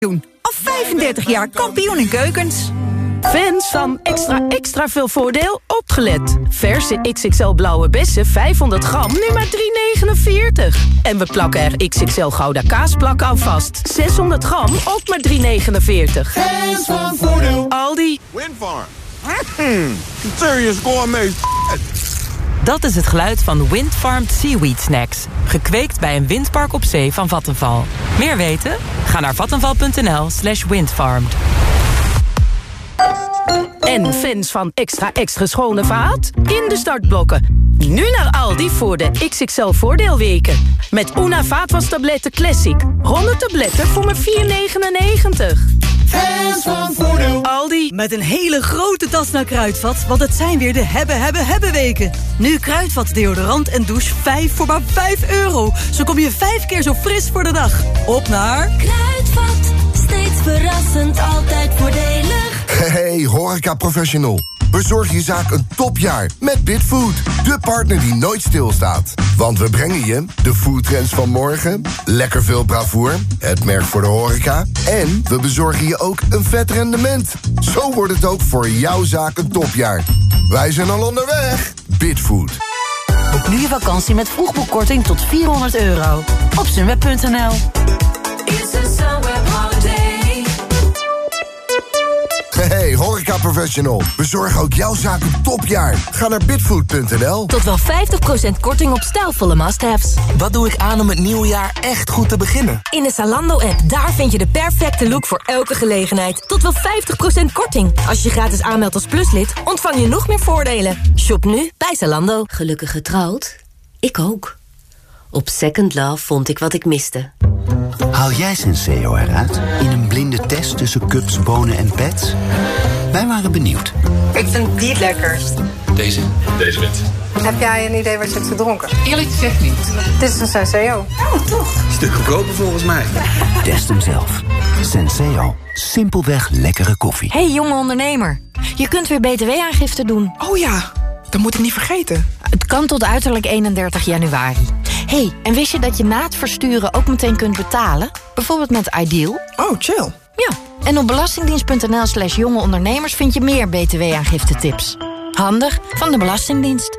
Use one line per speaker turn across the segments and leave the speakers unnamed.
Al 35 jaar kampioen in keukens.
Fans van extra extra veel voordeel opgelet. Verse XXL blauwe bessen 500 gram, nu maar 3,49. En we plakken er XXL gouda kaasplak aan vast. 600 gram, ook maar 3,49.
Fans van voordeel.
Aldi.
Windfarm. Mm, serious gourmet
Dat is het geluid van Windfarmed Seaweed Snacks. Gekweekt bij een windpark op zee van Vattenval. Meer weten? Ga naar vattenval.nl slash windfarmed.
En fans van extra extra schone vaat? In de startblokken. Nu naar Aldi voor de XXL voordeelweken. Met Una vaatwastabletten Classic. 100 tabletten voor maar 4,99.
Fans van voordeel.
Aldi.
Met een hele grote tas naar Kruidvat, want het zijn weer de hebben, hebben, hebben weken. Nu Kruidvat deodorant en douche 5 voor maar 5 euro. Zo kom je 5 keer zo fris voor de dag. Op naar...
Kruidvat, steeds verrassend, altijd voordelig.
Hey, horeca professional. Bezorg je zaak een topjaar met Bitfood. De partner die nooit stilstaat. Want we brengen je de foodtrends van morgen, lekker veel bravoer, het merk voor de horeca... en we bezorgen je ook een vet rendement. Zo wordt het ook voor jouw zaak een topjaar. Wij zijn al onderweg. Bitfood.
Boek nu je vakantie met vroegboekkorting tot 400 euro. Op sunweb.nl
Hey, horeca professional. Bezorg ook jouw zaak een topjaar. Ga naar bitfood.nl.
Tot wel 50% korting op stijlvolle must-haves.
Wat doe ik aan om het nieuwe jaar echt goed te beginnen?
In de Zalando-app, daar vind je de perfecte look voor elke gelegenheid. Tot wel 50% korting. Als je gratis aanmeldt als pluslid, ontvang je nog meer voordelen. Shop nu bij Zalando.
Gelukkig getrouwd? Ik ook. Op Second Love vond ik wat ik miste.
Haal jij Senseo eruit in een blinde test tussen cups, bonen en pets? Wij waren benieuwd.
Ik vind die het lekkerst.
Deze? Deze wit.
Heb jij een idee wat je hebt gedronken?
Eerlijk gezegd niet.
Dit is een Senseo.
Oh, toch? Stuk goedkoper volgens mij.
Test hem zelf. Senseo. Simpelweg lekkere koffie.
Hey jonge ondernemer. Je kunt weer btw-aangifte doen.
Oh ja, dat moet ik niet vergeten.
Het kan tot uiterlijk 31 januari. hey, en wist je dat je na het versturen ook meteen kunt betalen? Bijvoorbeeld met Ideal.
Oh, chill.
Ja, en op belastingdienst.nl slash jonge ondernemers... vind je meer btw-aangifte tips. Handig van de Belastingdienst.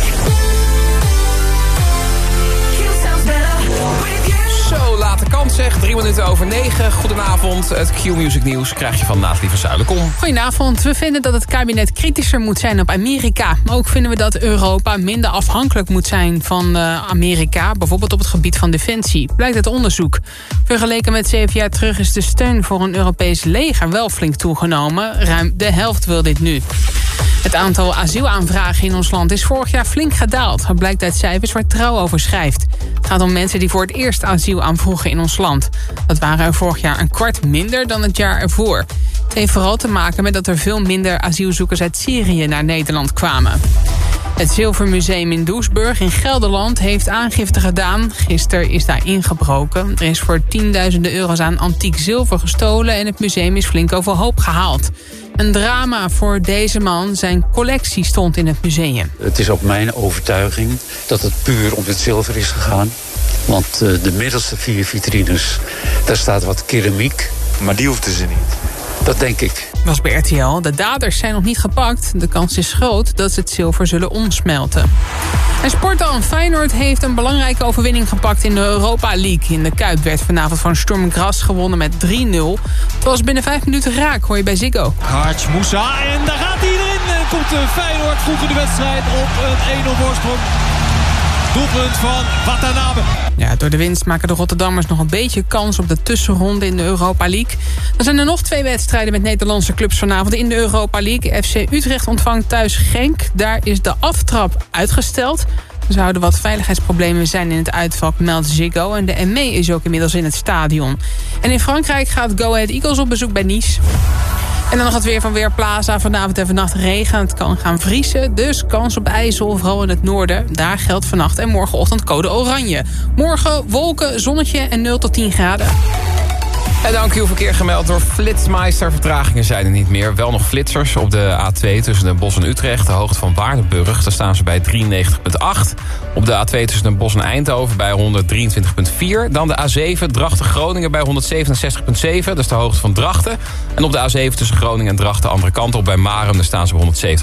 Zo, late kant zeg. Drie minuten over negen. Goedenavond. Het Q-Music nieuws krijg je van Nathalie van Zuilenkom.
Goedenavond. We vinden dat het kabinet kritischer moet zijn op Amerika. Ook vinden we dat Europa minder afhankelijk moet zijn van uh, Amerika. Bijvoorbeeld op het gebied van defensie. Blijkt uit onderzoek. Vergeleken met zeven jaar terug is de steun voor een Europees leger wel flink toegenomen. Ruim de helft wil dit nu. Het aantal asielaanvragen in ons land is vorig jaar flink gedaald. Dat blijkt uit cijfers waar Trouw over schrijft. Het gaat om mensen die voor het eerst asiel aanvroegen in ons land. Dat waren er vorig jaar een kwart minder dan het jaar ervoor. Het heeft vooral te maken met dat er veel minder asielzoekers uit Syrië naar Nederland kwamen. Het Zilvermuseum in Doesburg in Gelderland heeft aangifte gedaan. Gisteren is daar ingebroken. Er is voor tienduizenden euro's aan antiek zilver gestolen... en het museum is flink overhoop gehaald. Een drama voor deze man. Zijn collectie stond in het museum.
Het is ook mijn overtuiging dat het puur om het zilver is gegaan. Want de middelste vier vitrines, daar staat wat keramiek.
Maar die hoefden ze niet.
Dat denk ik.
Was bij RTL. De daders zijn nog niet gepakt. De kans is groot dat ze het zilver zullen omsmelten. En sportdan Feyenoord heeft een belangrijke overwinning gepakt in de Europa League. In de Kuip werd vanavond van Sturm Gras gewonnen met 3-0. Het was binnen vijf minuten raak, hoor je bij Ziggo.
Hartj Moussa en daar gaat hij erin. En komt Feyenoord vroeg in de wedstrijd op een 1-0 voorsprong. Doelpunt van Watanabe.
Ja, door de winst maken de Rotterdammers nog een beetje kans op de tussenronde in de Europa League. Dan zijn er nog twee wedstrijden met Nederlandse clubs vanavond in de Europa League. FC Utrecht ontvangt thuis Genk. Daar is de aftrap uitgesteld. Zouden wat veiligheidsproblemen zijn in het uitvak meldt Ziggo. En de ME is ook inmiddels in het stadion. En in Frankrijk gaat Go Ahead Eagles op bezoek bij Nice. En dan nog het weer van Weerplaza. Vanavond en vannacht regen. Het kan gaan vriezen. Dus kans op ijzel, vooral in het noorden. Daar geldt vannacht en morgenochtend code oranje. Morgen wolken, zonnetje en 0 tot 10 graden.
En dank u verkeer gemeld door Flitsmeister. Vertragingen zijn er niet meer. Wel nog flitsers op de A2 tussen Den Bosch en Utrecht. De hoogte van Waardenburg. Daar staan ze bij 93,8. Op de A2 tussen Den Bosch en Eindhoven bij 123,4. Dan de A7 Drachten-Groningen bij 167,7. Dat is de hoogte van Drachten. En op de A7 tussen Groningen en Drachten andere kant op bij Marum. Daar staan ze bij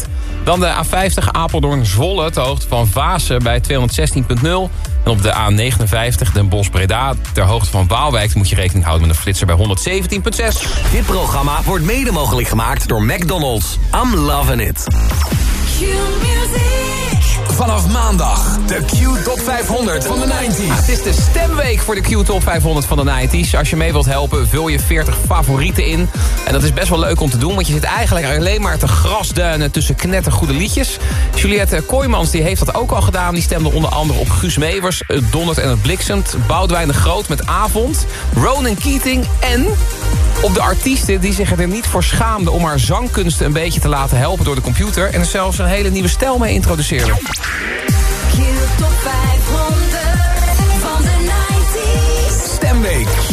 170,8. Dan de A50 Apeldoorn-Zwolle. De hoogte van Vaassen bij 216,0. En op de A59 Den Bosch-Breda, ter hoogte van Waalwijk... moet je rekening houden met een flitser bij 117,6.
Dit programma wordt mede mogelijk gemaakt door McDonald's. I'm loving it. Vanaf maandag de Q Top 500 van de 90s.
Het is de stemweek voor de Q Top 500 van de 90s. Als je mee wilt helpen, vul je 40 favorieten in. En dat is best wel leuk om te doen, want je zit eigenlijk alleen maar te grasduinen tussen knettergoede liedjes. Juliette Kooijmans die heeft dat ook al gedaan. Die stemde onder andere op Guus Mevers, Het en het Bliksemt, Boudewijn de Groot met Avond, Ronan Keating en op de artiesten die zich er niet voor schaamden... om haar zangkunsten een beetje te laten helpen door de computer... en er zelfs een hele nieuwe stijl mee introduceerde.
Top 500 van de 90s.
Stemweek.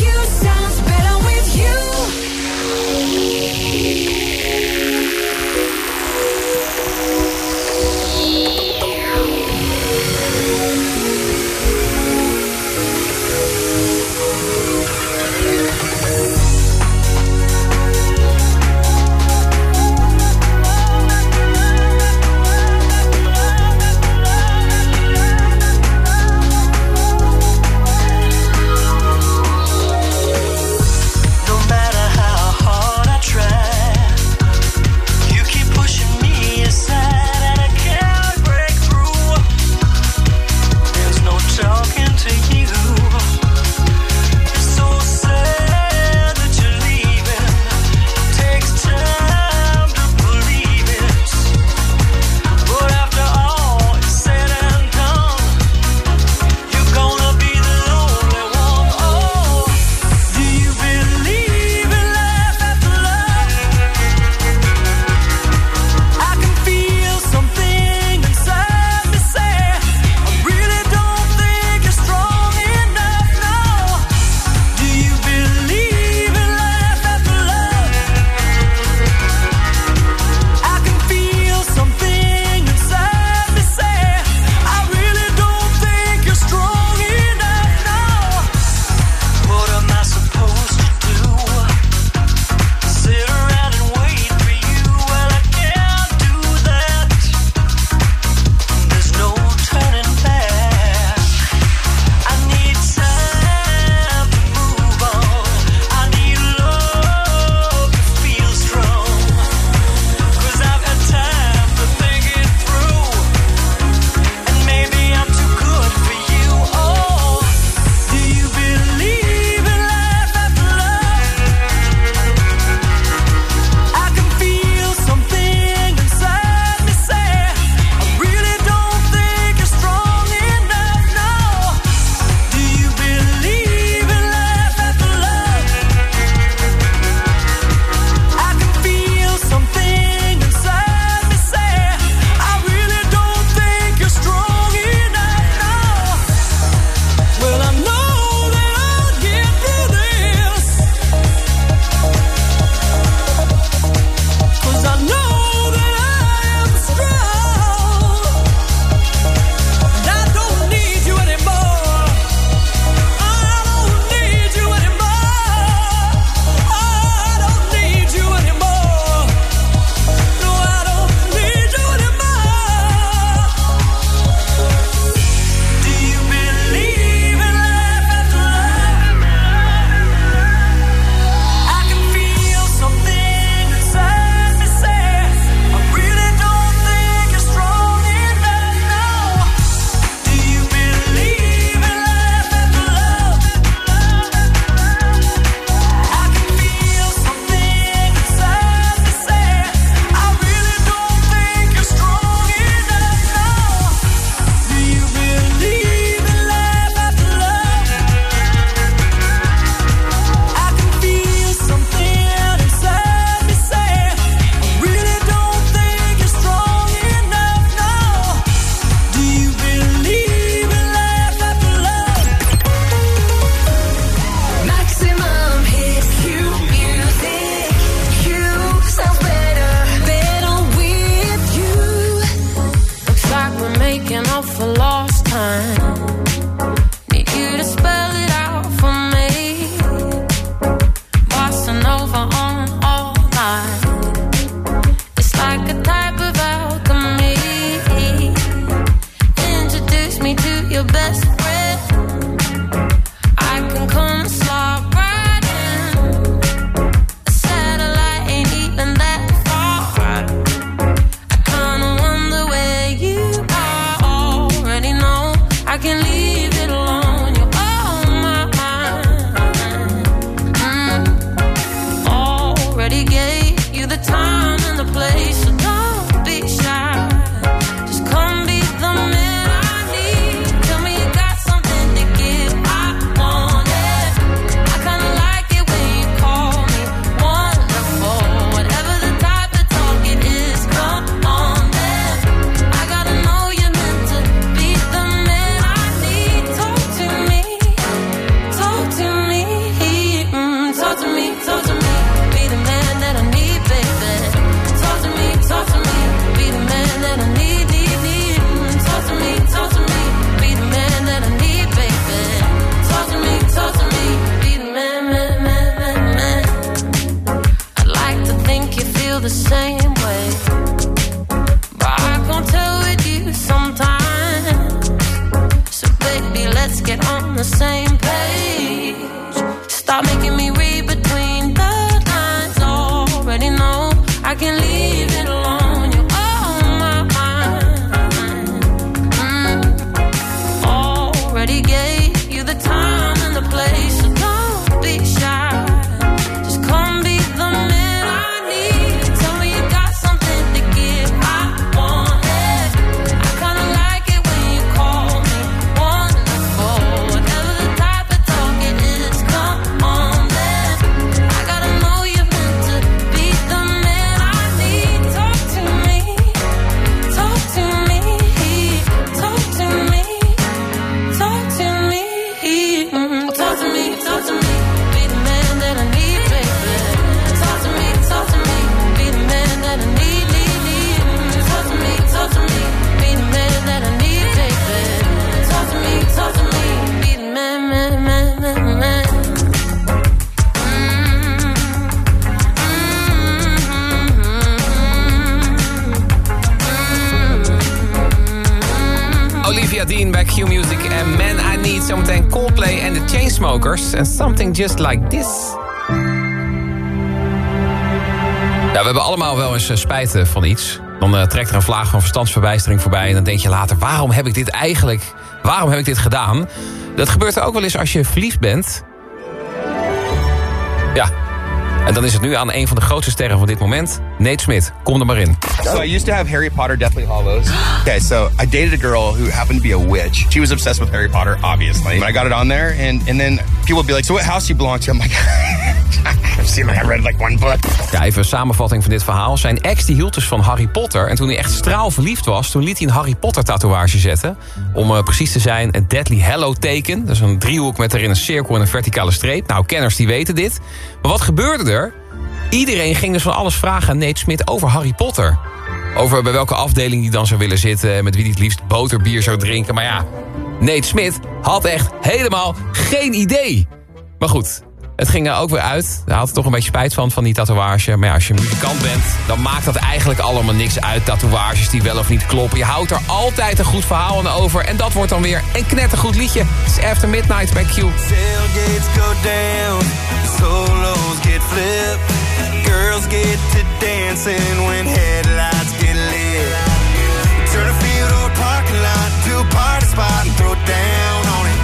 En Something Just Like This. Ja, we hebben allemaal wel eens eh, spijt eh, van iets. Dan eh, trekt er een vlaag van verstandsverbijstering voorbij... en dan denk je later, waarom heb ik dit eigenlijk... waarom heb ik dit gedaan? Dat gebeurt er ook wel eens als je verliefd bent. Ja, en dan is het nu aan een van de grootste sterren van dit moment... Nate Smith, kom er maar in.
So I used to have Harry Potter Deathly Hollows. Okay, so I dated a girl who happened to be a witch. She was obsessed with Harry Potter, obviously. But I got it on there, and, and then people would be like, so what house do you belong to? I'm like, I've seen like, I read like one book.
Ja, even een samenvatting van dit verhaal. Zijn ex die hield dus van Harry Potter. En toen hij echt straalverliefd was... toen liet hij een Harry Potter tatoeage zetten. Om eh, precies te zijn een Deadly Hallow teken. Dat is een driehoek met erin een cirkel en een verticale streep. Nou, kenners die weten dit. Maar wat gebeurde er? Iedereen ging dus van alles vragen aan Nate Smith over Harry Potter. Over bij welke afdeling hij dan zou willen zitten... met wie hij het liefst boterbier zou drinken. Maar ja, Nate Smith had echt helemaal geen idee. Maar goed, het ging er ook weer uit. Hij had er toch een beetje spijt van, van die tatoeage. Maar ja, als je muzikant bent, dan maakt dat eigenlijk allemaal niks uit. Tatoeages die wel of niet kloppen. Je houdt er altijd een goed verhaal aan over. En dat wordt dan weer een knettergoed liedje. Het is After Midnight bij Q.
Go down, solos get flipped. Girls get to dancing when headlights get lit. Turn a field or a parking lot to a party spot and throw down on it.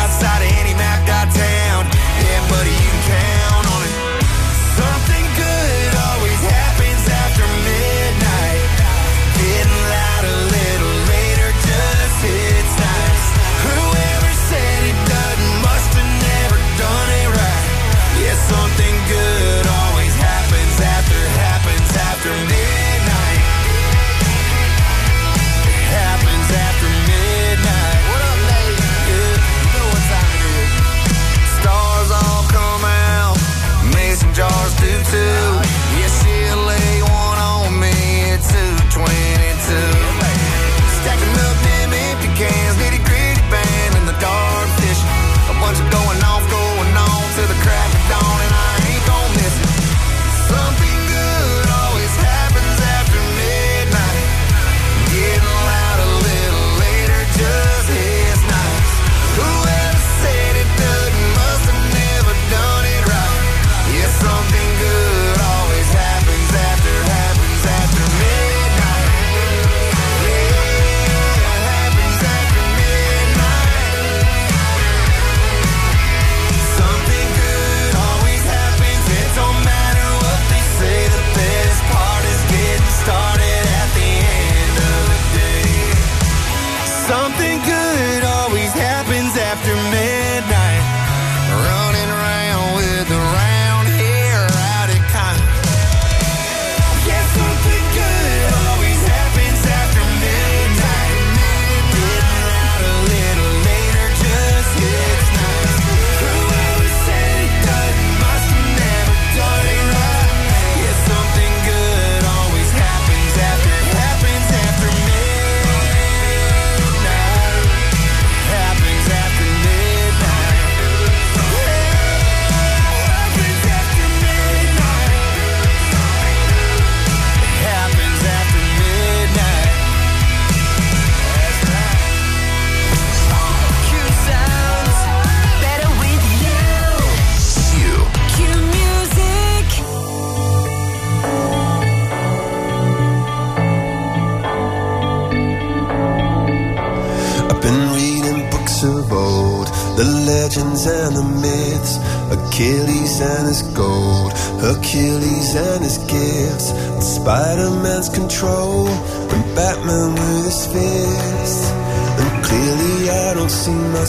Outside of any map downtown,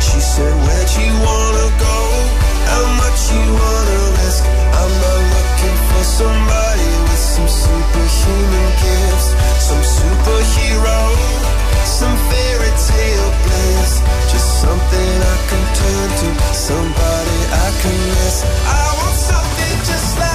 She said, Where'd you wanna go? How much you wanna risk? I'm not looking for somebody with some superhuman gifts, some superhero, some bliss. Just something I can turn to, somebody I can miss. I want something just like.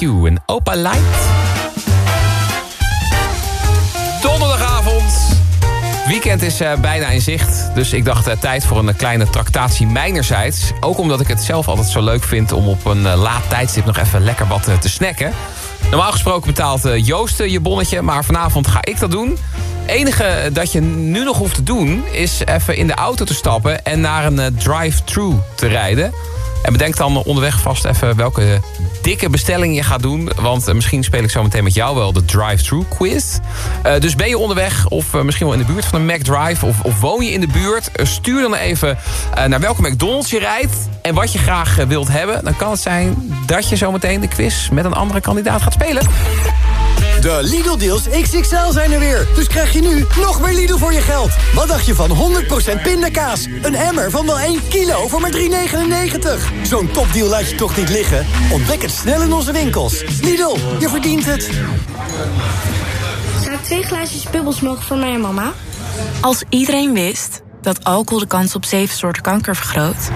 Q. Een Opa Light. Donderdagavond. Weekend is eh, bijna in zicht. Dus ik dacht eh, tijd voor een kleine tractatie mijnerzijds. Ook omdat ik het zelf altijd zo leuk vind... om op een eh, laat tijdstip nog even lekker wat eh, te snacken. Normaal gesproken betaalt eh, Joost eh, je bonnetje. Maar vanavond ga ik dat doen. enige dat je nu nog hoeft te doen... is even in de auto te stappen... en naar een eh, drive-thru te rijden. En bedenk dan onderweg vast even welke dikke bestelling je gaat doen. Want eh, misschien speel ik zo meteen met jou wel de drive-thru quiz. Eh, dus ben je onderweg of eh, misschien wel in de buurt van een McDrive... Of, of woon je in de buurt, stuur dan even naar welke McDonald's je rijdt... en wat je graag wilt hebben. Dan kan het zijn dat je zo meteen de quiz met een andere kandidaat gaat spelen.
De Lidl-deals XXL zijn er weer. Dus krijg je nu nog meer Lidl voor je geld. Wat dacht je van 100% pindakaas? Een emmer van wel 1 kilo voor maar 3,99. Zo'n topdeal laat je toch niet liggen? Ontdek het snel in onze winkels. Lidl, je verdient het.
Zou ik twee glaasjes bubbels mogen voor mij en mama?
Als iedereen wist dat alcohol de kans op zeven soorten kanker vergroot...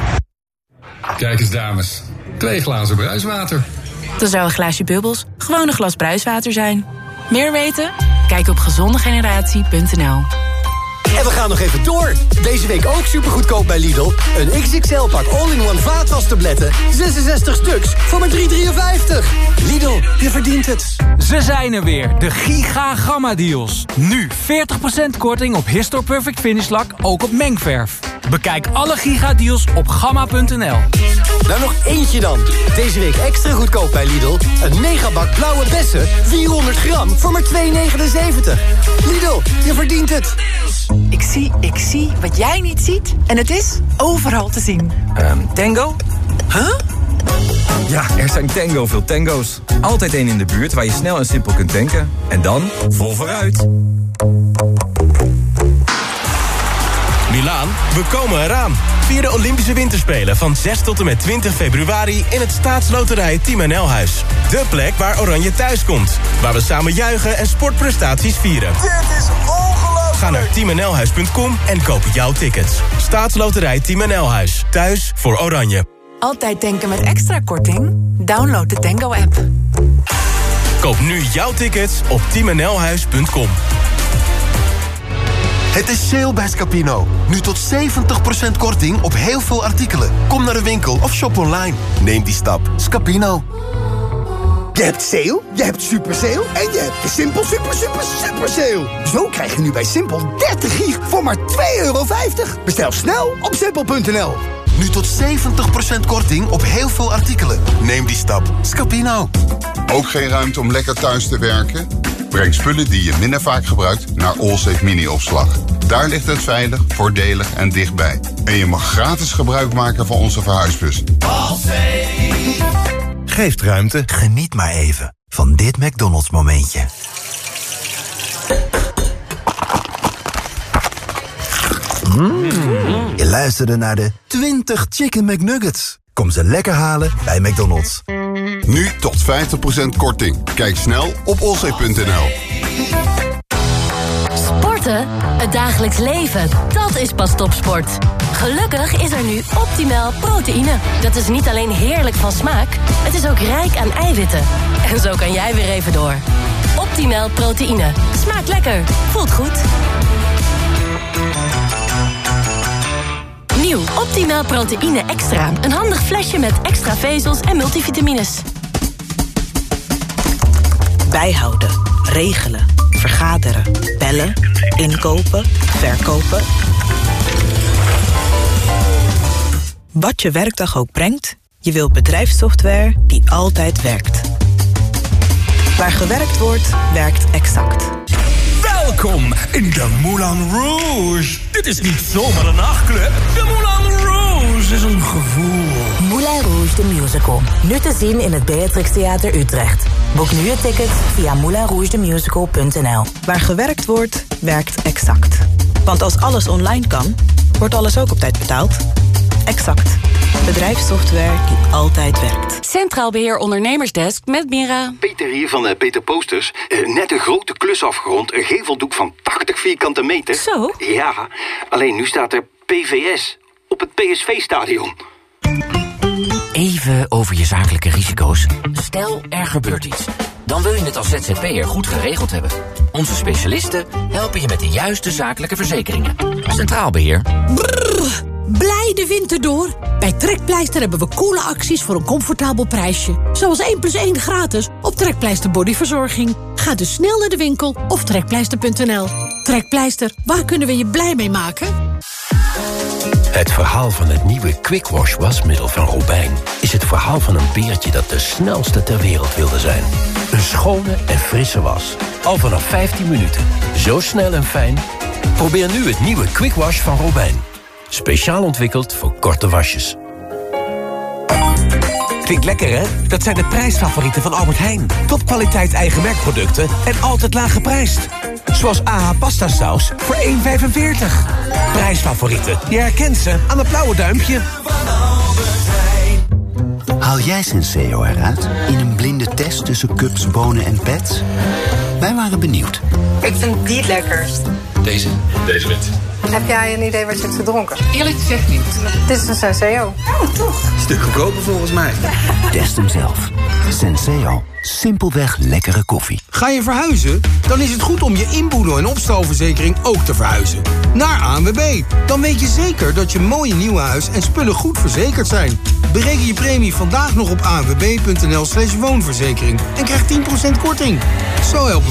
Kijk eens, dames. Twee glazen bruiswater.
Dan zou een glaasje bubbels gewoon een glas bruiswater zijn. Meer weten? Kijk op gezondegeneratie.nl
En we gaan nog even door. Deze week ook supergoedkoop bij Lidl. Een XXL-pak all-in-one vaatwastabletten. 66 stuks voor maar 3,53. Lidl, je verdient het.
Ze zijn er weer, de Giga Gamma Deals. Nu 40% korting op Histor Perfect Finish Lak, ook op mengverf. Bekijk alle Giga Deals op gamma.nl.
Nou, nog eentje dan. Deze week extra goedkoop bij Lidl. Een megabak blauwe bessen, 400 gram, voor maar 2,79. Lidl, je verdient het.
Ik zie, ik zie wat jij niet ziet. En het is overal te zien.
Ehm, tango? Huh? Ja, er zijn tango veel tango's. Altijd één in de buurt waar je snel en simpel kunt tanken. En dan vol vooruit.
Milaan, we komen eraan. Vier de Olympische Winterspelen van 6 tot en met 20 februari... in het staatsloterij Team NL Huis. De plek waar Oranje thuis komt. Waar we samen juichen en sportprestaties vieren.
Dit is ongelooflijk.
Ga naar teamnlhuis.com en koop jouw tickets. Staatsloterij Team NL Huis. Thuis voor Oranje.
Altijd denken met extra korting? Download de Tango-app.
Koop nu jouw tickets op teamnlhuis.com.
Het is sale bij Scapino. Nu tot 70% korting op heel veel artikelen. Kom naar de winkel of shop online. Neem die stap. Scapino.
Je hebt sale, je hebt super sale en je hebt de Simpel super super super sale. Zo krijg je nu bij Simpel 30 gig voor maar 2,50 euro. Bestel snel op simpel.nl.
Nu tot 70% korting op heel veel artikelen. Neem die stap. Scapino.
Ook geen ruimte om lekker thuis te werken? Breng spullen die je minder vaak gebruikt naar Allsafe Mini-opslag. Daar ligt het veilig, voordelig en dichtbij. En je mag gratis gebruik maken van onze verhuisbus.
Geeft ruimte. Geniet maar even van dit McDonald's momentje. Mm. Je luisterde naar de 20 Chicken McNuggets. Kom ze lekker halen bij McDonald's.
Nu tot 50% korting. Kijk snel op olzee.nl.
Sporten? Het dagelijks leven, dat is pas topsport. Gelukkig is er nu optimaal proteïne. Dat is niet alleen heerlijk van smaak, het is ook rijk aan eiwitten. En zo kan jij weer even door. Optimaal proteïne. Smaakt lekker. Voelt goed. Nieuw Optimaal proteïne extra. Een handig flesje met extra vezels en multivitamines.
Bijhouden, regelen, vergaderen, bellen, inkopen, verkopen. Wat je werkdag ook brengt, je wilt bedrijfssoftware die altijd werkt. Waar gewerkt wordt, werkt exact.
Welkom in de Moulin Rouge. Dit is niet zomaar een nachtclub. De Moulin Rouge is een gevoel.
Moulin Rouge de Musical. Nu te zien in het Beatrix Theater Utrecht. Boek nu je ticket via moulinrougedemusical.nl
Waar gewerkt wordt, werkt exact. Want als alles online kan, wordt alles ook op tijd betaald. Exact. Bedrijfssoftware die altijd werkt.
Centraal Beheer Ondernemersdesk met Mira.
Peter hier van eh, Peter Posters. Eh, net een grote klus afgerond. Een geveldoek van 80 vierkante meter.
Zo?
Ja, alleen nu staat er PVS op het PSV-stadion.
Even over je zakelijke risico's. Stel, er gebeurt iets. Dan wil je het als ZZP'er goed geregeld hebben. Onze specialisten helpen je met de juiste zakelijke verzekeringen. Centraal Beheer.
Blij de winter door. Bij Trekpleister hebben we coole acties voor een comfortabel prijsje. Zoals 1 plus 1 gratis op Trekpleister Bodyverzorging. Ga dus snel naar de winkel of trekpleister.nl. Trekpleister, waar kunnen we je blij mee maken?
Het verhaal van het nieuwe Quick Wash wasmiddel van Robijn... is het verhaal van een beertje dat de snelste ter wereld wilde zijn. Een schone en frisse was. Al vanaf 15 minuten. Zo snel en fijn. Probeer nu het nieuwe Quick Wash van Robijn. Speciaal ontwikkeld voor korte wasjes.
Klinkt lekker, hè? Dat zijn de prijsfavorieten van Albert Heijn. Topkwaliteit eigen merkproducten en altijd laag geprijsd. Zoals AH pasta saus voor 1,45. Prijsfavorieten. Je herkent ze aan het blauwe duimpje.
Haal jij Senseo eruit in een blinde test tussen cups, bonen en pets? Wij waren benieuwd.
Ik vind die het lekkerst.
Deze? Deze wit.
Heb jij een idee wat je hebt gedronken?
Eerlijk gezegd niet.
Dit is een Senseo. Oh, toch?
Stuk goedkoper volgens mij. Test hem zelf. Senseo. Simpelweg lekkere koffie.
Ga je verhuizen? Dan is het goed om je inboedel- en opstalverzekering ook te verhuizen. Naar ANWB. Dan weet je zeker dat je mooie nieuwe huis en spullen goed verzekerd zijn. Bereken je premie vandaag nog op anwb.nl slash woonverzekering. En krijg 10% korting. Zo helpen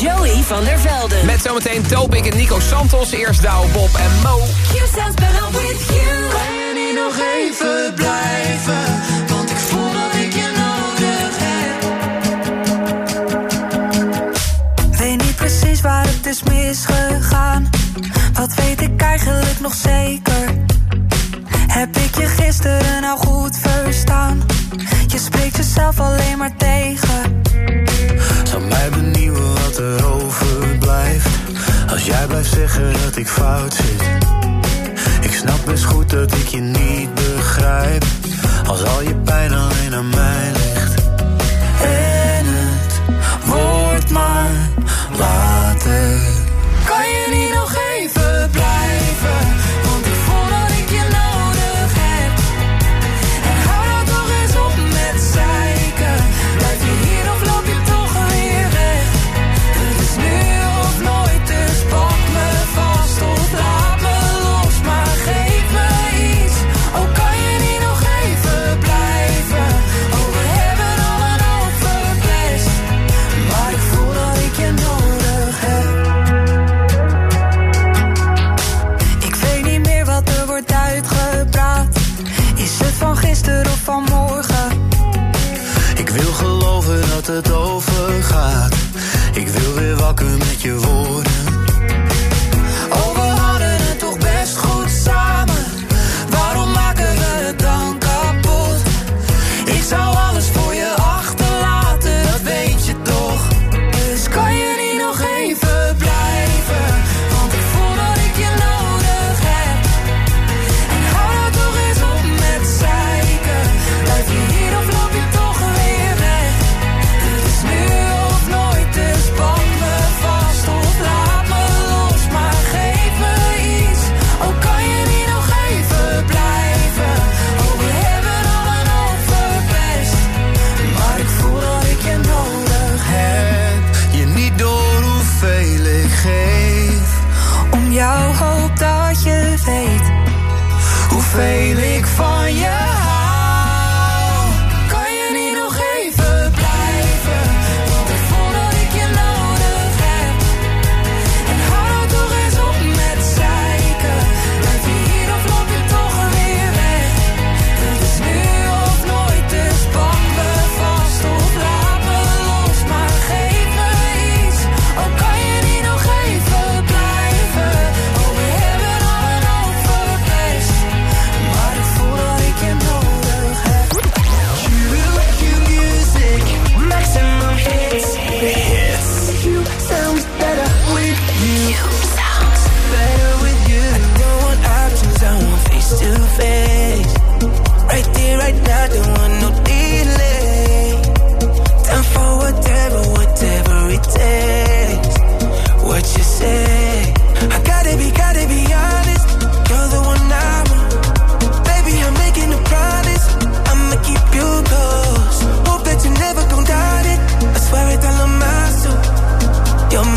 Joey van der Velden.
Met zometeen Topik en Nico Santos. Eerst Douwe Bob en Mo.
Kan je niet nog even blijven? Want ik voel dat ik je nodig heb.
Weet niet precies waar het is misgegaan. Wat weet ik eigenlijk nog zeker? Heb ik je gisteren nou goed verstaan? Je spreekt jezelf alleen maar tegen.
Zou mij benieuwen wat er overblijft. Als jij blijft zeggen dat ik fout zit. Ik snap best goed dat ik je niet begrijp. Als al je pijn alleen aan mij ligt.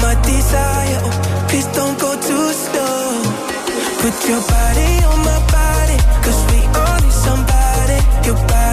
my desire. Oh, please don't go too slow. Put your body on my body, cause we only somebody. Your body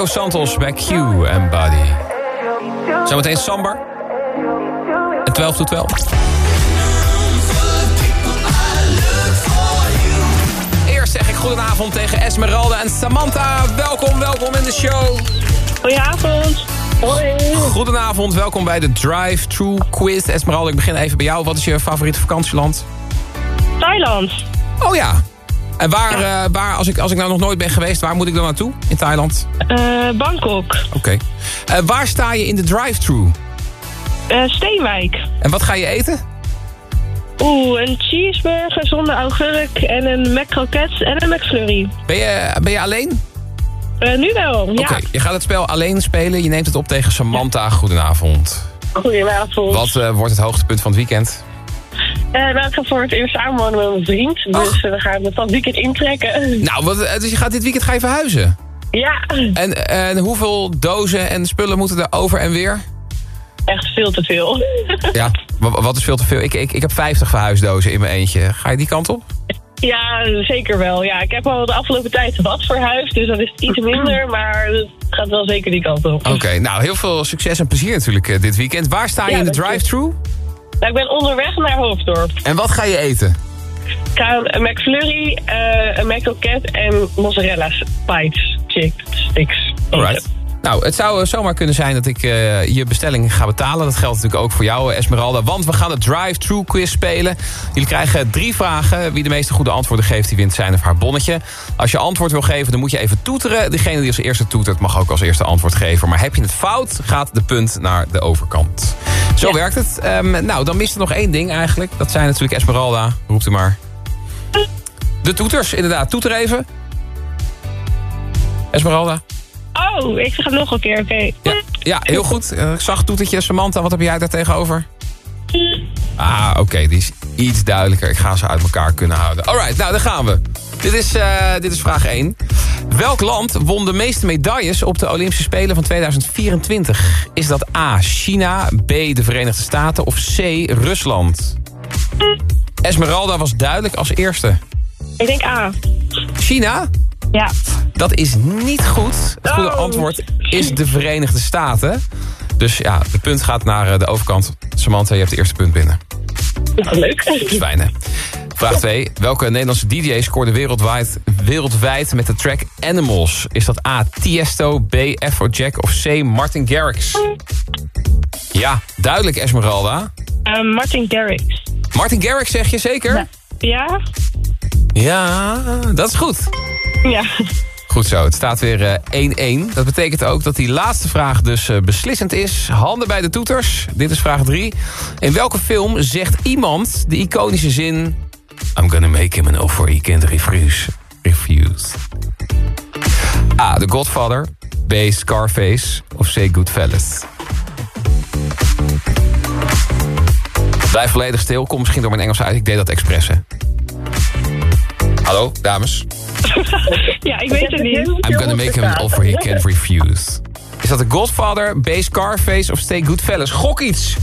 Nico Santos bij Q en Buddy. Zometeen Samber. En 12 to 12. Eerst zeg ik goedenavond tegen Esmeralda en Samantha. Welkom, welkom in de show.
Goedenavond. Hoi.
Goedenavond, welkom bij de Drive-Thru Quiz. Esmeralda, ik begin even bij jou. Wat is je favoriete vakantieland?
Thailand.
Oh ja. En waar, eh, waar als, ik, als ik nou nog nooit ben geweest, waar moet ik dan naartoe in Thailand?
Eh, Bangkok.
Oké. Eh, waar sta je in de drive-thru?
Steenwijk.
En wat ga je eten?
Oeh, een cheeseburger zonder augurk en een McCroquettes en een McFlurry.
Ben je, ben je alleen?
Nu wel, ja.
Oké, je gaat het spel alleen spelen. Je neemt het op tegen Samantha. Goedenavond.
Goedenavond.
Wat wordt het hoogtepunt van het weekend?
Eh, nou, ik ga voor het eerst samenwonen met mijn vriend. Dus eh, we gaan het van weekend intrekken.
Nou, wat, eh, dus je gaat dit weekend ga je verhuizen?
Ja.
En, en hoeveel dozen en spullen moeten er over en weer?
Echt veel te veel.
Ja, wa- wat is veel te veel? Ik, ik, ik heb 50 verhuisdozen in mijn eentje. Ga je die kant op?
Ja, zeker wel. Ja, ik heb al de afgelopen tijd wat verhuisd, dus dan is het iets minder, maar het gaat wel zeker die kant op.
Oké, nou heel veel succes en plezier natuurlijk dit weekend. Waar sta je
Ja,
in de drive-thru?
Nou, ik ben onderweg naar Hoofddorp.
En wat ga je eten?
Ik ga een McFlurry, eh een McCroquette en mozzarella chick sticks.
Alright. Nou, het zou eh, zomaar kunnen zijn dat ik eh, je bestelling ga betalen. Dat geldt natuurlijk ook voor jou, eh, Esmeralda. Want we gaan de drive-thru quiz spelen. Jullie krijgen drie vragen. Wie de meeste goede antwoorden geeft, die wint zijn of haar bonnetje. Als je antwoord wil geven, dan moet je even toeteren. Degene die als eerste toetert, mag ook als eerste antwoord geven. Maar heb je het fout, gaat de punt naar de overkant. Zo werkt het. Ehm, nou, dan mist er nog één ding eigenlijk. Dat zijn natuurlijk Esmeralda. Roept u maar. De toeters, inderdaad. Toeter even. Esmeralda.
Oh, ik ga nog een keer, oké.
Ja, heel goed. Eh, zacht toetertje. Samantha, wat heb jij daar tegenover? Ah, oké. die is iets duidelijker. Ik ga ze uit elkaar kunnen houden. Alright, nou, daar gaan we. Dit is, eh, dit is vraag 1. Welk land won de meeste medailles op de Olympische Spelen van 2024? Is dat A, China, B, de Verenigde Staten of C, Rusland? Esmeralda was duidelijk als eerste.
Ik denk A.
China?
Ja.
Dat is niet goed. Het goede
Oh.
antwoord is de Verenigde Staten. Dus ja, de punt gaat naar eh, de overkant. Samantha, je hebt het eerste punt binnen.
Leuk.
Dat is fijn, hè? Vraag 2. Welke Nederlandse DJ scoorde wereldwijd, wereldwijd met de track Animals? Is dat A. Tiesto, B. Afrojack of C. Martin Garrix? Ja, duidelijk Esmeralda.
Eh, Martin Garrix.
Martin Garrix zeg je zeker?
Ja?
Ja, dat is goed.
Ja.
Goed zo, het staat weer eh, 1-1. Dat betekent ook dat die laatste vraag dus eh, beslissend is. Handen bij de toeters. Dit is vraag 3. In welke film zegt iemand de iconische zin... I'm gonna make him an offer he can't refuse. refuse. A. The Godfather. B. Scarface. Of C. Goodfellas. Blijf volledig stil. Kom misschien door mijn Engels uit. Ik deed dat expres, hè. Hallo, dames.
ja, ik weet het niet.
I'm gonna make him an offer he can't refuse. Is dat de Godfather, Base Scarface of Stay Goodfellas? Gok iets!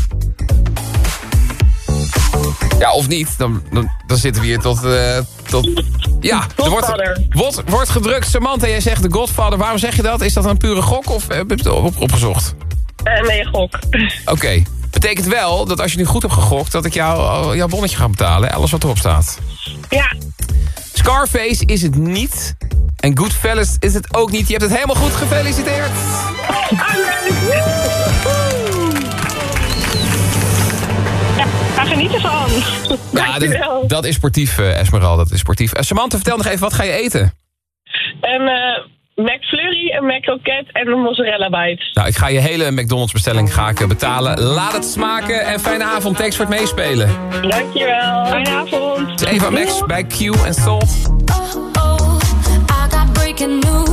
Ja, of niet. Dan, dan, dan zitten we hier tot... eh, tot ja, er wordt, wordt, wordt gedrukt. Samantha, jij zegt de Godfather. Waarom zeg je dat? Is dat een pure gok of heb je het op, opgezocht?
Eh, nee, gok.
Oké. Betekent wel dat als je nu goed hebt gegokt... dat ik jou, jouw bonnetje ga betalen. Alles wat erop staat.
Ja.
Scarface is het niet. En Goodfellas is het ook niet. Je hebt het helemaal goed gefeliciteerd.
Ga genieten van.
Ja, dat, dat is sportief, eh, Esmeralda. Dat is sportief. Eh, Samantha, vertel nog even, wat ga je eten?
Een eh McFlurry, een McCroquette en een mozzarella bites.
Nou, ik ga je hele McDonald's bestelling ga ik, eh, betalen. Laat het smaken en fijne avond. Thanks voor het meespelen.
Dankjewel. Fijne avond.
Eva Max bij Q en Salt.
oh. I got breaking news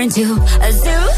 into a zoo.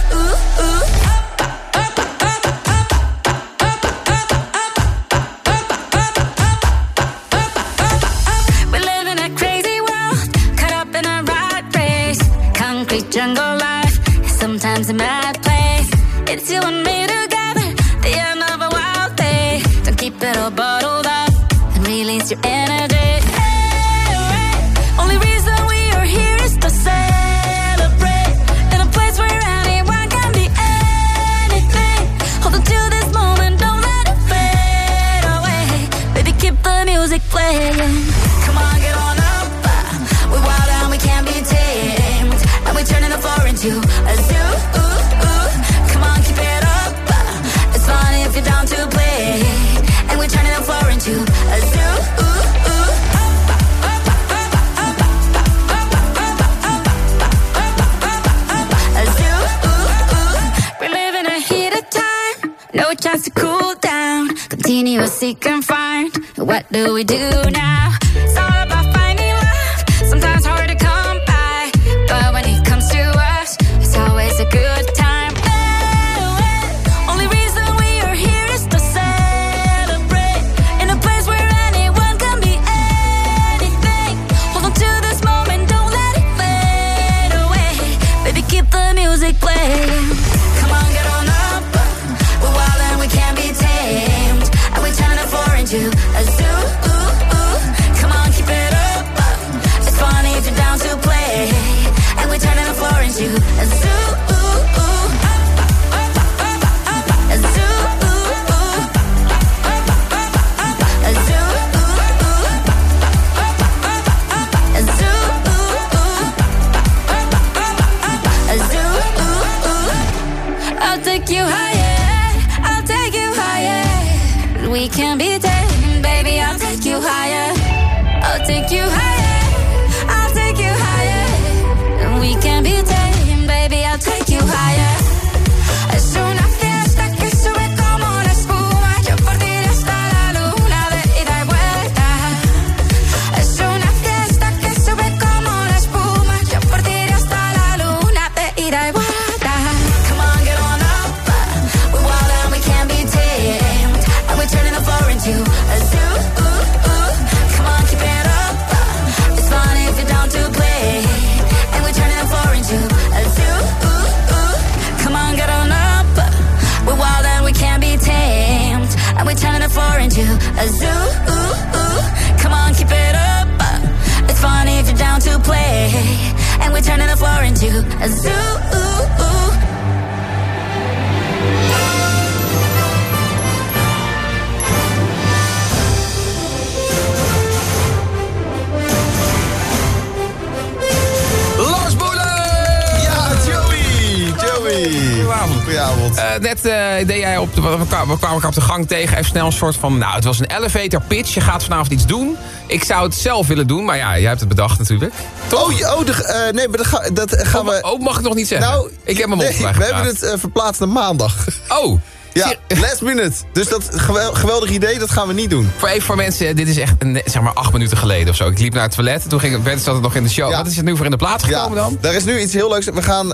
Net eh, deed jij op de, we kwamen we kwamen elkaar op de gang tegen. Even snel een soort van, nou, het was een elevator pitch. Je gaat vanavond iets doen. Ik zou het zelf willen doen, maar ja, jij hebt het bedacht natuurlijk.
Oh, je- oh de, eh, nee, maar dat, ga, dat gaan we...
Oh, mag ik nog niet zeggen?
Nou,
ik heb hem
nee,
opgevraagd.
We hebben het eh, verplaatst naar maandag.
Oh.
Ja, last minute. Dus dat gewel- geweldig idee, dat gaan we niet doen.
Voor even voor mensen, dit is echt zeg maar acht minuten geleden of zo. Ik liep naar het toilet, toen ging, werd zat het nog in de show. Wat is het nu voor in de plaats gekomen dan?
Daar is nu iets heel leuks. We gaan,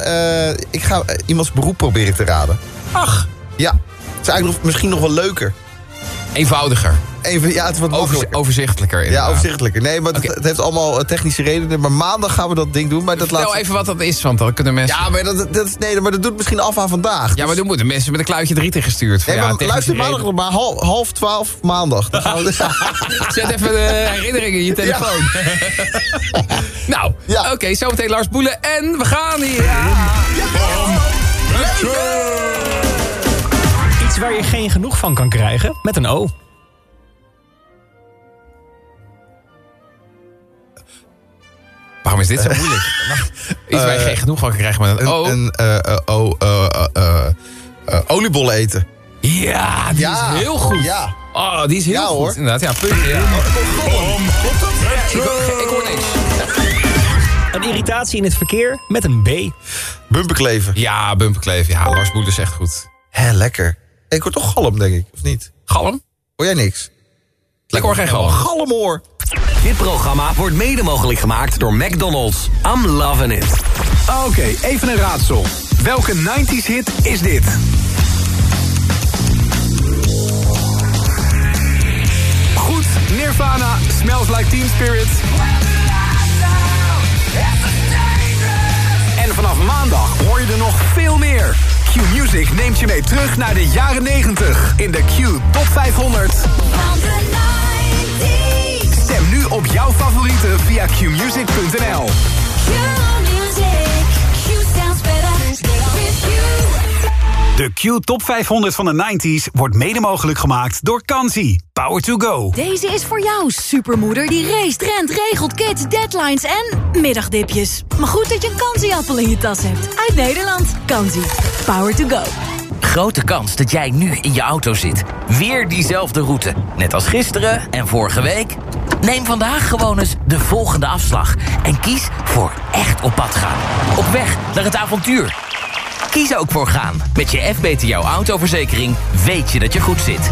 ik ga iemands beroep proberen te raden.
Ach.
Ja. Het is eigenlijk nog, misschien nog wel leuker.
Eenvoudiger.
Even, ja, het is wat
Overzi-
makkelijker.
overzichtelijker
Ja, overzichtelijker. Nee, maar het, het heeft allemaal eh, technische redenen. Maar maandag gaan we dat ding doen. Maar dat
Vertel
laat...
even wat dat is, want dan kunnen mensen...
Ja, maar dat, dat, nee, maar dat doet misschien af aan vandaag.
Ja, maar dan moeten mensen met een kluitje er in gestuurd. Van,
Nee,
ja,
maar
technische
luister maandag
reden.
nog maar half, half twaalf maandag. Dan gaan we
Zet even de herinneringen in je telefoon. nou, oké, zometeen Lars Boelen. En we gaan hier.
Iets waar je geen genoeg van kan krijgen met een O.
Waarom is dit zo moeilijk? Iets waar je
Eh,
geen genoeg van kan krijgen met een O.
Een eh, eh, eh, eh, eh, eh, oliebollen eten.
Ja, die
Ja.
is heel goed.
Ja.
Oh, die is heel
Ja,
goed.
hoor.
Inderdaad, ja, punt. Ja. ik, hoor- ik hoor niks.
Een irritatie in het verkeer met een B.
Bumperkleven.
Ja, bumperkleven. Ja, Lars Boelen is echt goed.
Hé, lekker. Ik hoor toch galm, denk ik, of niet?
Galm?
Hoor jij niks?
Ik hoor geen galm.
Galm hoor.
Dit programma wordt mede mogelijk gemaakt door McDonald's. I'm loving it.
Oké, even een raadsel. Welke 90s hit is dit? Goed, Nirvana, Smells Like Teen Spirit. En vanaf maandag hoor je er nog veel meer. Q-Music neemt je mee terug naar de jaren 90 in de Q Top 500. Stem nu op jouw favorieten via qmusic.nl. De Q Top 500 van de 90s wordt mede mogelijk gemaakt door Kansi. Power to go.
Deze is voor jou, supermoeder die race, rent, regelt, kids, deadlines en middagdipjes. Maar goed dat je een kansieappel in je tas hebt. Uit Nederland. Kansie. Power to go.
Grote kans dat jij nu in je auto zit. Weer diezelfde route. Net als gisteren en vorige week. Neem vandaag gewoon eens de volgende afslag. En kies voor echt op pad gaan. Op weg naar het avontuur. Kies ook voor gaan. Met je FBTO autoverzekering weet je dat je goed zit.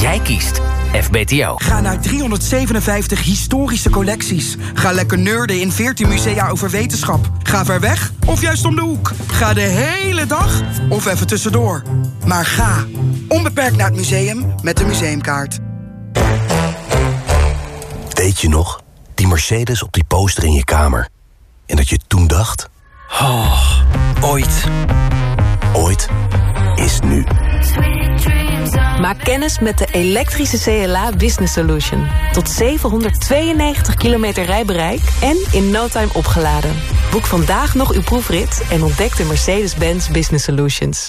Jij kiest FBTO.
Ga naar 357 historische collecties. Ga lekker nerden in 14 musea over wetenschap. Ga ver weg of juist om de hoek. Ga de hele dag of even tussendoor. Maar ga onbeperkt naar het museum met de museumkaart.
Weet je nog? Die Mercedes op die poster in je kamer. En dat je toen dacht... Oh, ooit. Ooit is nu.
Maak kennis met de elektrische CLA Business Solution. Tot 792 kilometer rijbereik en in no time opgeladen. Boek vandaag nog uw proefrit en ontdek de Mercedes-Benz Business Solutions.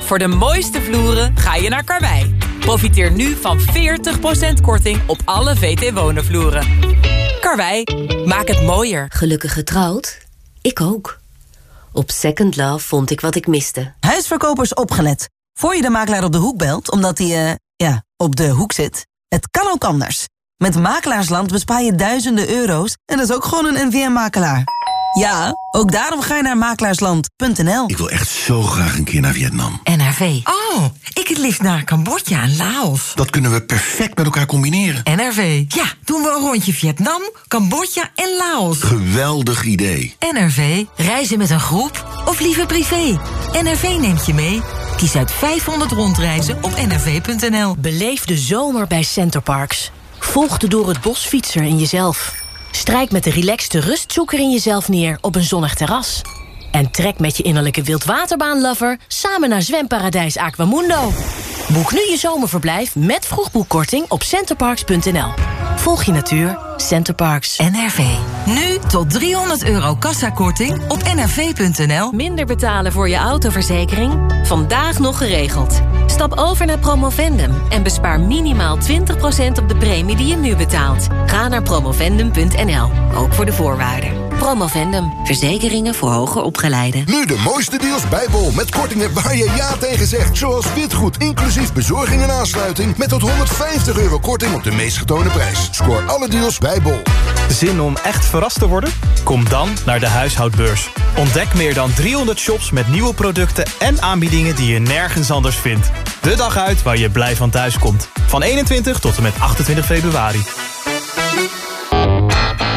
Voor de mooiste vloeren ga je naar Karwei. Profiteer nu van 40% korting op alle VT Wonen Karwei, maak het mooier.
Gelukkig getrouwd? Ik ook. Op Second Love vond ik wat ik miste.
Huisverkopers opgelet. Voor je de makelaar op de hoek belt, omdat hij, eh, ja, op de hoek zit. Het kan ook anders. Met Makelaarsland bespaar je duizenden euro's en dat is ook gewoon een NVM-makelaar. Ja, ook daarom ga je naar makelaarsland.nl.
Ik wil echt zo graag een keer naar Vietnam.
NRV.
Oh, ik het liefst naar Cambodja en Laos.
Dat kunnen we perfect met elkaar combineren.
NRV. Ja, doen we een rondje Vietnam, Cambodja en Laos.
Geweldig idee.
NRV. Reizen met een groep of liever privé. NRV neemt je mee. Kies uit 500 rondreizen op nrv.nl.
Beleef de zomer bij Centerparks. Volg de door het bos fietser in jezelf. Strijk met de relaxte rustzoeker in jezelf neer op een zonnig terras. En trek met je innerlijke wildwaterbaanlover samen naar zwemparadijs Aquamundo. Boek nu je zomerverblijf met vroegboekkorting op centerparks.nl. Volg je natuur, Centerparks.
NRV. Nu tot 300 euro kassakorting op nrv.nl.
Minder betalen voor je autoverzekering? Vandaag nog geregeld. Stap over naar Promovendum en bespaar minimaal 20% op de premie die je nu betaalt. Ga naar promovendum.nl, ook voor de voorwaarden. Promovendum, verzekeringen voor hoger opgeleiden.
Nu de mooiste deals bij Bol met kortingen waar je ja tegen zegt. Zoals witgoed, inclusief bezorging en aansluiting... met tot 150 euro korting op de meest getoonde prijs. Scoor alle deals bij
Zin om echt verrast te worden? Kom dan naar de huishoudbeurs. Ontdek meer dan 300 shops met nieuwe producten en aanbiedingen die je nergens anders vindt. De dag uit waar je blij van thuis komt. Van 21 tot en met 28 februari.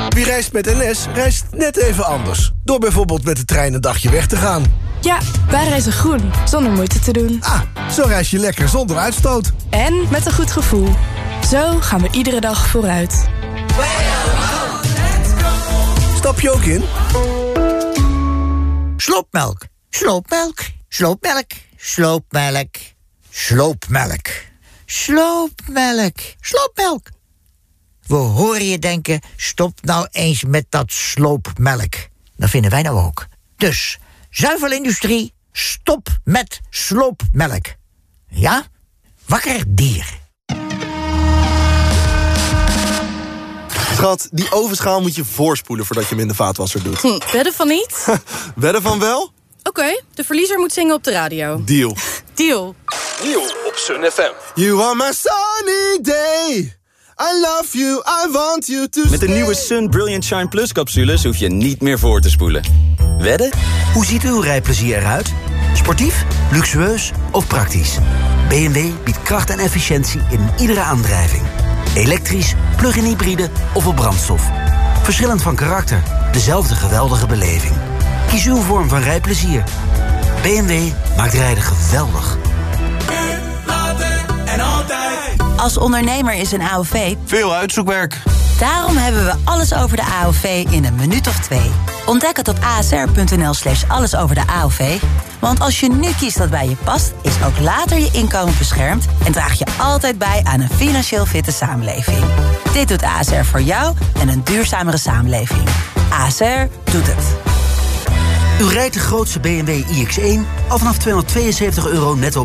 Wie reist met NS, reist net even anders. Door bijvoorbeeld met de trein een dagje weg te gaan.
Ja, wij reizen groen, zonder moeite te doen.
Ah, zo reis je lekker zonder uitstoot.
En met een goed gevoel. Zo gaan we iedere dag vooruit.
Stap je ook in?
Sloopmelk, sloopmelk, sloopmelk, sloopmelk, sloopmelk, sloopmelk, sloopmelk. We horen je denken, stop nou eens met dat sloopmelk. Dat vinden wij nou ook. Dus, zuivelindustrie, stop met sloopmelk. Ja? Wakker dier.
Schat, die ovenschaal moet je voorspoelen voordat je hem in de vaatwasser doet.
Hm, wedden van niet?
Wedden van wel?
Oké, de verliezer moet zingen op de radio.
Deal.
Deal.
Deal op Sun FM. You are my sunny day. I love you, I want you to
Met de nieuwe Sun Brilliant Shine Plus capsules hoef je niet meer voor te spoelen. Wedden?
Hoe ziet uw rijplezier eruit? Sportief, luxueus of praktisch. BMW biedt kracht en efficiëntie in iedere aandrijving. Elektrisch, plug-in hybride of op brandstof. Verschillend van karakter, dezelfde geweldige beleving. Kies uw vorm van rijplezier. BMW maakt rijden geweldig.
Als ondernemer is een AOV
Veel uitzoekwerk.
Daarom hebben we alles over de AOV in een minuut of twee. Ontdek het op asr.nl slash alles over de AOV. Want als je nu kiest wat bij je past, is ook later je inkomen beschermd... en draag je altijd bij aan een financieel fitte samenleving. Dit doet ASR voor jou en een duurzamere samenleving. ASR doet het.
U rijdt de grootste BMW iX1 al vanaf 272 euro netto